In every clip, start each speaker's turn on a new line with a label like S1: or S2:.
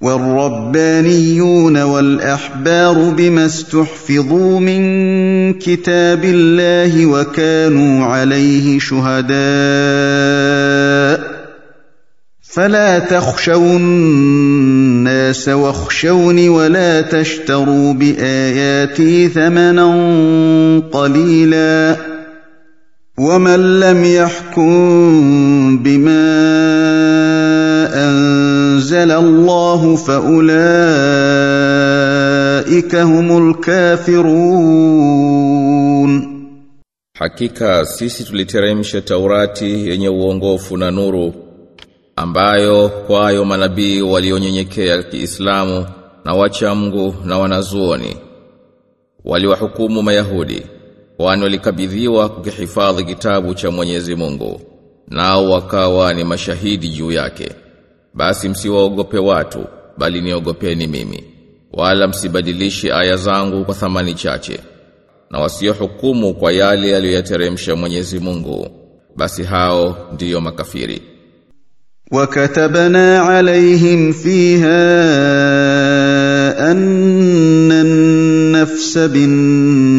S1: والربانيون والأحبار بما استحفظوا من كتاب الله وكانوا عليه شهداء فلا تخشوا الناس واخشوني ولا تشتروا بآياتي ثمنا قليلا ومن لم يحكم بما انزل الله فاولئك هم الكافرون
S2: Hakika sisi tuliteremsha Taurati yenye uongofu na nuru ambayo kwayo manabii walionyenyekea Kiislamu na wacha Mungu na wanazuoni waliwahukumu Mayahudi kwani walikabidhiwa kukihifadhi kitabu cha Mwenyezi Mungu nao wakawa ni mashahidi juu yake basi msiwaogope watu bali niogopeni mimi wala msibadilishe aya zangu kwa thamani chache na wasiohukumu kwa yale aliyoyateremsha Mwenyezi Mungu basi hao ndiyo makafiri
S1: وكتبنا عليهم فيها ان النفس بالنفس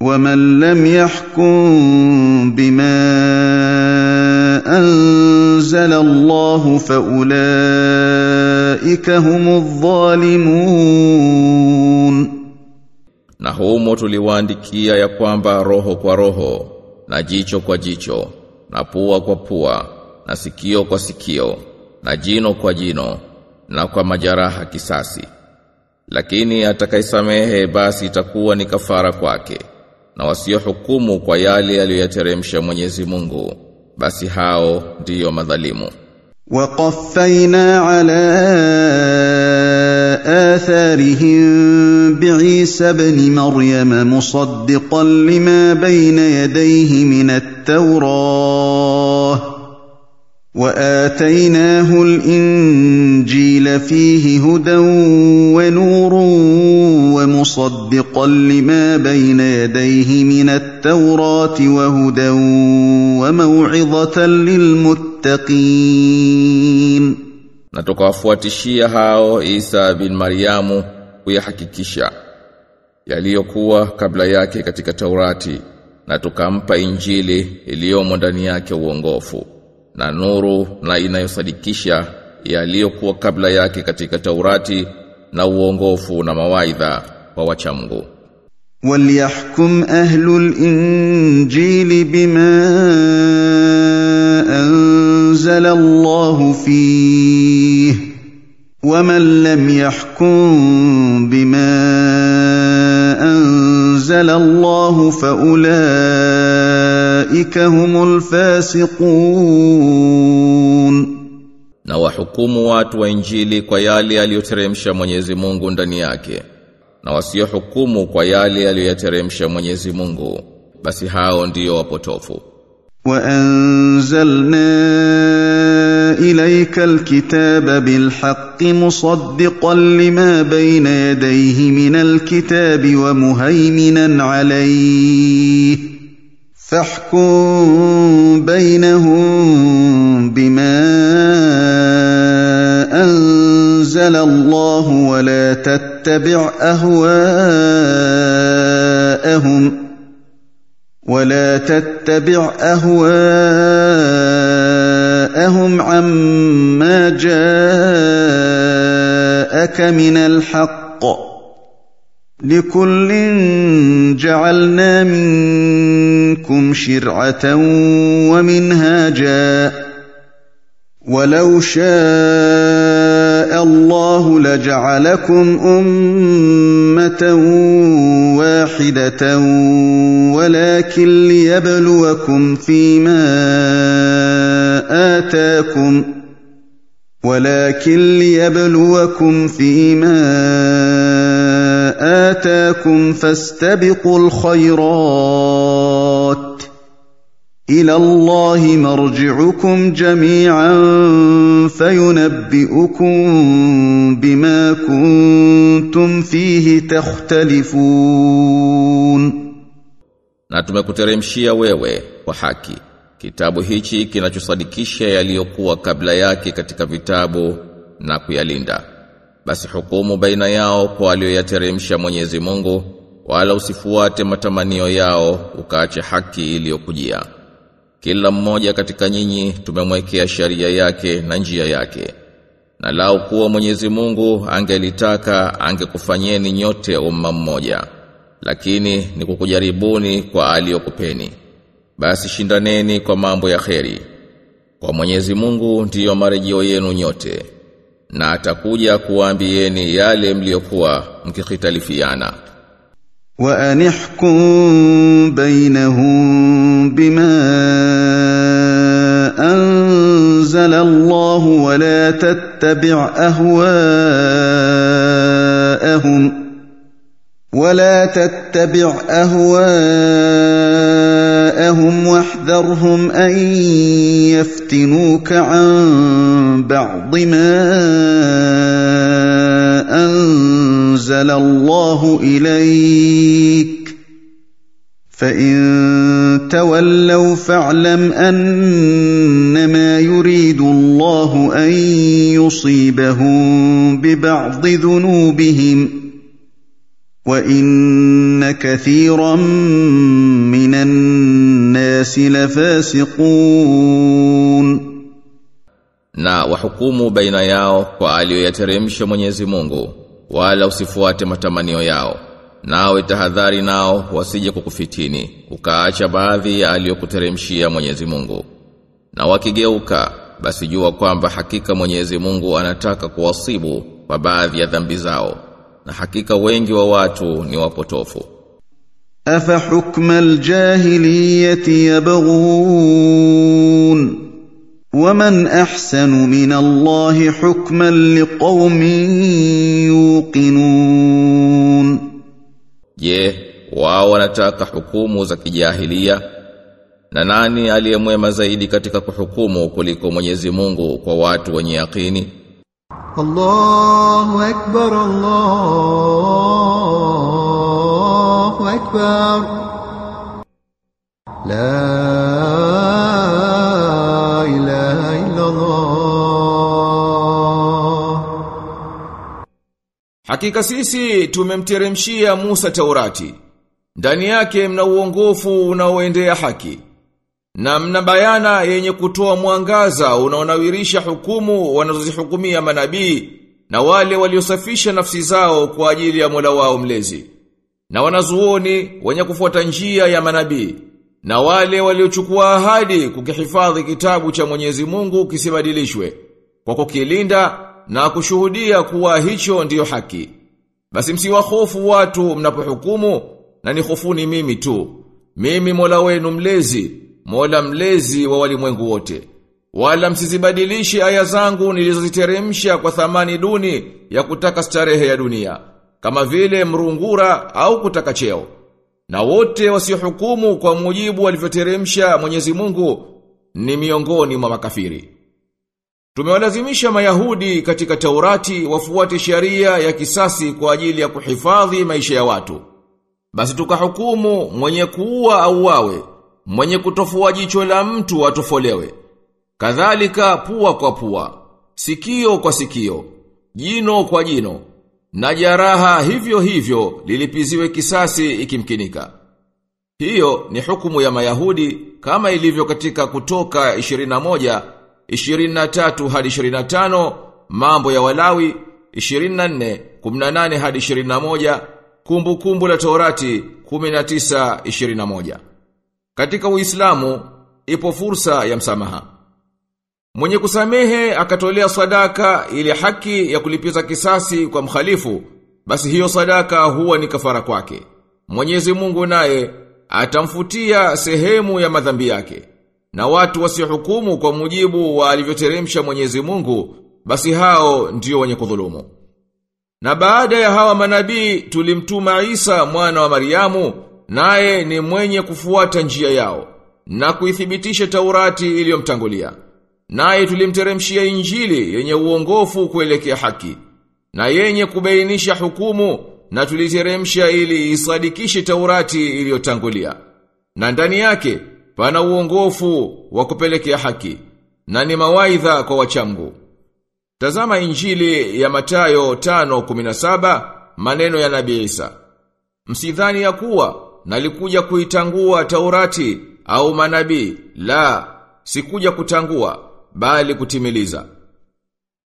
S1: ومن لم يحكم بما انزل الله فاولئك هم الظالمون
S2: na humo tuliwaandikia ya kwamba roho kwa roho na jicho kwa jicho na pua kwa pua na sikio kwa sikio na jino kwa jino na kwa majaraha kisasi lakini atakayesamehe basi itakuwa ni kafara kwake na wasiohukumu kwa yale aliyoyateremsha Mwenyezi Mungu basi hao ndiyo madhalimu.
S1: Waqaffaina ala atharihim bi'isa ibn maryama musaddiqan lima bayna yadayhi min at-taurah وآتيناه الإنجيل فيه هدى ونور ومصدقا لما بين يديه من التوراة وهدى وموعظة للمتقين
S2: na tukawafuatishia hao Isa bin Mariamu kuyahakikisha yaliyokuwa kabla yake katika Taurati na tukampa Injili iliyomo ndani yake uongofu na nuru na inayosadikisha yaliyokuwa kabla yake katika Taurati na uongofu na mawaidha kwa wacha Waliyahkum
S1: ahlul injili bima anzala Allahu fihi waman lam yahkum bima anzala Allahu faulai ulaika humul fasiqun.
S2: Na wahukumu watu wa injili kwa yale aliyoteremsha Mwenyezi Mungu ndani yake na wasiohukumu kwa yale aliyoyateremsha Mwenyezi Mungu basi hao ndiyo wapotofu.
S1: Wa anzalna ilayka alkitaba bilhaqqi musaddiqan lima bayna yadayhi min alkitabi wa muhaiminan alayhi. فاحكم بينهم بما أنزل الله ولا تتبع أهواءهم ولا تتبع أهواءهم عما جاءك من الحق لكل جعلنا منكم شرعة ومنهاجا. ولو شاء الله لجعلكم أمة واحدة ولكن ليبلوكم فيما آتاكم ولكن ليبلوكم فيما اتاكم فاستبقوا الخيرات الى الله مرجعكم جميعا فينبئكم بما كنتم فيه تختلفون
S3: na tumekuteremshia wewe kwa haki kitabu hichi kinachosadikisha yaliyokuwa kabla yake katika vitabu na kuyalinda basi hukumu baina yao kwa aliyoyateremsha Mwenyezi Mungu wala usifuate matamanio yao ukaache haki iliyokujia. Kila mmoja katika nyinyi tumemwekea sharia yake na njia yake. Na lao kuwa Mwenyezi Mungu angelitaka angekufanyeni nyote umma mmoja. Lakini ni kukujaribuni kwa aliyokupeni. Basi shindaneni kwa mambo ya kheri. Kwa Mwenyezi Mungu ndiyo marejeo yenu nyote na atakuja kuwaambieni yale mliokuwa mkikhitalifiana
S1: وأن احكم بينهم بما أنزل الله ولا تتبع أهواءهم ولا تتبع أهواءهم واحذرهم أن يفتنوك عن بعض ما أنزل الله إليك فإن تولوا فاعلم أنما يريد الله أن يصيبهم ببعض ذنوبهم وإن كثيرا من الناس لفاسقون
S3: na wahukumu baina yao kwa aliyoyateremsha Mwenyezi Mungu wala usifuate matamanio yao nawe tahadhari nao wasije kukufitini ukaacha baadhi ya aliyokuteremshia Mwenyezi Mungu na wakigeuka basi jua kwamba hakika Mwenyezi Mungu anataka kuwasibu kwa baadhi ya dhambi zao na hakika wengi wa watu ni wapotofu
S1: أفحكم الجاهلية يبغون ومن أحسن من الله حكما لقوم يوقنون
S3: Je, wao wanataka hukumu za kijahilia? Na nani aliyemwema zaidi katika kuhukumu kuliko Mwenyezi Mungu kwa watu wenye yakini?
S4: الله أكبر الله أكبر لا إله إلا الله
S2: Hakika sisi tumemteremshia Musa Taurati. Ndani yake mna uongofu unaoendea haki. Na mna bayana yenye kutoa mwangaza unaonawirisha hukumu wanazozihukumia manabii na wale waliosafisha nafsi zao kwa ajili ya Mola wao mlezi. Na wanazuoni wenye kufuata njia ya manabii na wale waliochukua ahadi kukihifadhi kitabu cha Mwenyezi Mungu kisibadilishwe kwa kukilinda na kushuhudia kuwa hicho ndiyo haki. Basi msiwahofu watu mnapohukumu na nihofuni mimi tu. Mimi Mola wenu mlezi, Mola mlezi wa walimwengu wote. Wala msizibadilishe aya zangu nilizoziteremsha kwa thamani duni ya kutaka starehe ya dunia, kama vile mrungura au kutaka cheo. Na wote wasiohukumu kwa mujibu walivyoteremsha Mwenyezi Mungu ni miongoni mwa makafiri. Tumewalazimisha Mayahudi katika Taurati wafuate sharia ya kisasi kwa ajili ya kuhifadhi maisha ya watu. Basi tukahukumu mwenye kuua au wawe, mwenye kutofua jicho la mtu atofolewe. Kadhalika pua kwa pua, sikio kwa sikio, jino kwa jino, na jaraha hivyo hivyo lilipiziwe kisasi ikimkinika. Hiyo ni hukumu ya Mayahudi kama ilivyo katika kutoka 21, 23 hadi 25, mambo ya Walawi 24, 18 hadi 21, kumbukumbu kumbu la Torati 19, 21. Katika Uislamu ipo fursa ya msamaha. Mwenye kusamehe akatolea sadaka ili haki ya kulipiza kisasi kwa mkhalifu, basi hiyo sadaka huwa ni kafara kwake. Mwenyezi Mungu naye atamfutia sehemu ya madhambi yake. Na watu wasihukumu kwa mujibu wa alivyoteremsha Mwenyezi Mungu, basi hao ndio wenye kudhulumu. Na baada ya hawa manabii tulimtuma Isa mwana wa Mariamu, naye ni mwenye kufuata njia yao na kuithibitisha Taurati iliyomtangulia. Naye tulimteremshia Injili yenye uongofu kuelekea haki na yenye kubainisha hukumu na tuliteremsha ili isadikishe Taurati iliyotangulia. Na ndani yake pana uongofu wa kupelekea haki na ni mawaidha kwa wachangu Tazama Injili ya Matayo 5:17 maneno ya Nabii Isa. Msidhani ya kuwa nalikuja kuitangua Taurati au manabii, la, sikuja kutangua bali kutimiliza.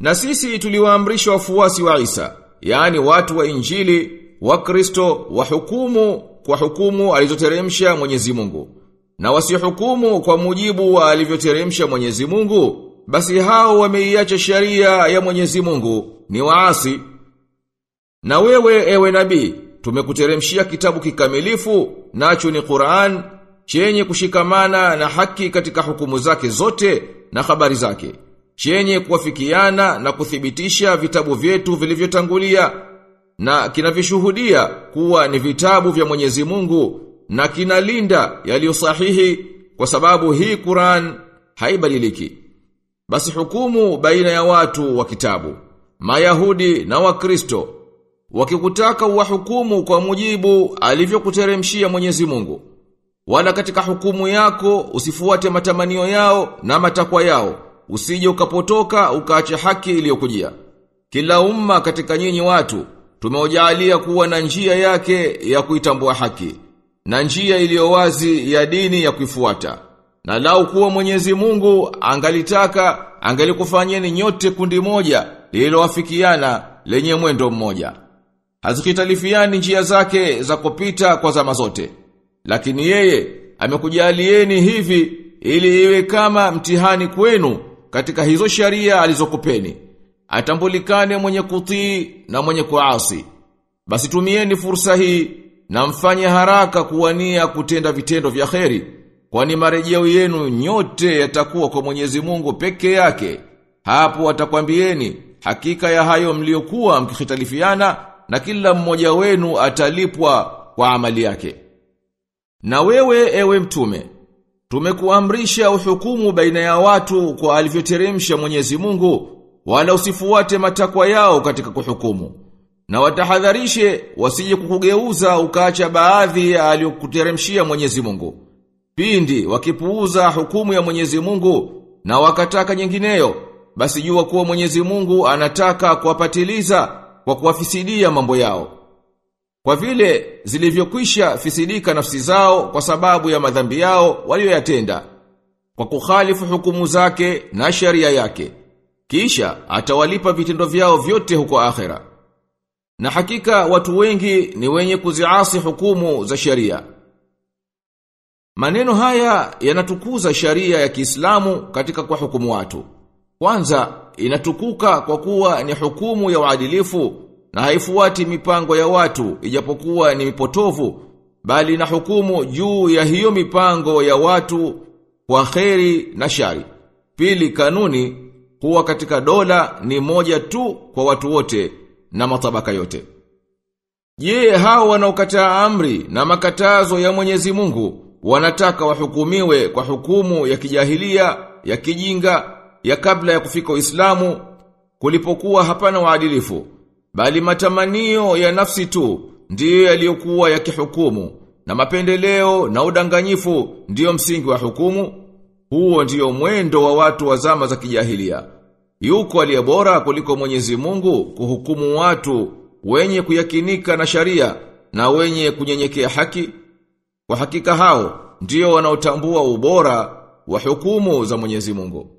S2: Na sisi tuliwaamrisha wafuasi wa Isa, yani watu wa Injili, wa Kristo, wa hukumu kwa hukumu alizoteremsha Mwenyezi Mungu. Na wasihukumu kwa mujibu wa alivyoteremsha Mwenyezi Mungu, basi hao wameiacha sharia ya Mwenyezi Mungu, ni waasi. Na wewe ewe nabii, tumekuteremshia kitabu kikamilifu, nacho ni Qur'an, chenye kushikamana na haki katika hukumu zake zote na habari zake, chenye kuwafikiana na kuthibitisha vitabu vyetu vilivyotangulia na kinavishuhudia kuwa ni vitabu vya Mwenyezi Mungu na kinalinda yaliyo sahihi kwa sababu hii Qur'an haibadiliki. Basi hukumu baina ya watu wa kitabu, Mayahudi na Wakristo, wakikutaka uwahukumu kwa mujibu alivyokuteremshia Mwenyezi Mungu. Wala katika hukumu yako usifuate matamanio yao na matakwa yao, usije ukapotoka ukaacha haki iliyokujia. Kila umma katika nyinyi watu tumeujalia kuwa na njia yake ya kuitambua haki na njia iliyo wazi ya dini ya kuifuata. Na lau kuwa Mwenyezi Mungu angalitaka angalikufanyeni nyote kundi moja lililowafikiana lenye mwendo mmoja. Hazikitalifiani njia zake za kupita kwa zama zote. Lakini yeye amekujalieni hivi ili iwe kama mtihani kwenu katika hizo sharia alizokupeni. Atambulikane mwenye kutii na mwenye kuasi. Basi tumieni fursa hii na mfanye haraka kuwania kutenda vitendo vya kheri, kwani marejeo yenu nyote yatakuwa kwa Mwenyezi Mungu peke yake. Hapo atakwambieni hakika ya hayo mliokuwa mkihitalifiana na kila mmoja wenu atalipwa kwa amali yake. Na wewe ewe mtume, tumekuamrisha uhukumu baina ya watu kwa alivyoteremsha Mwenyezi Mungu, wala usifuate matakwa yao katika kuhukumu. Na watahadharishe wasije kukugeuza ukaacha baadhi ya aliyokuteremshia Mwenyezi Mungu. Pindi wakipuuza hukumu ya Mwenyezi Mungu na wakataka nyingineyo, basi jua kuwa Mwenyezi Mungu anataka kuwapatiliza kwa kuwafisidia mambo yao. Kwa vile zilivyokwisha fisidika nafsi zao kwa sababu ya madhambi yao walioyatenda, kwa kukhalifu hukumu zake na sharia yake. Kisha atawalipa vitendo vyao vyote huko akhera. Na hakika watu wengi ni wenye kuziasi hukumu za sharia. Maneno haya yanatukuza sharia ya Kiislamu katika kwa hukumu watu. Kwanza inatukuka kwa kuwa ni hukumu ya uadilifu na haifuati mipango ya watu ijapokuwa ni mipotovu bali na hukumu juu ya hiyo mipango ya watu kwa kheri na shari. Pili kanuni huwa katika dola ni moja tu kwa watu wote na matabaka yote. Je, hao wanaokataa amri na makatazo ya Mwenyezi Mungu wanataka wahukumiwe kwa hukumu ya kijahilia, ya kijinga, ya kabla ya kufika Uislamu kulipokuwa hapana uadilifu, bali matamanio ya nafsi tu ndiyo yaliyokuwa yakihukumu na mapendeleo na udanganyifu ndiyo msingi wa hukumu. Huo ndiyo mwendo wa watu wa zama za kijahilia. Yuko aliye bora kuliko Mwenyezi Mungu kuhukumu watu wenye kuyakinika na sharia na wenye kunyenyekea haki. Kwa hakika hao ndiyo wanaotambua ubora wa hukumu za Mwenyezi Mungu.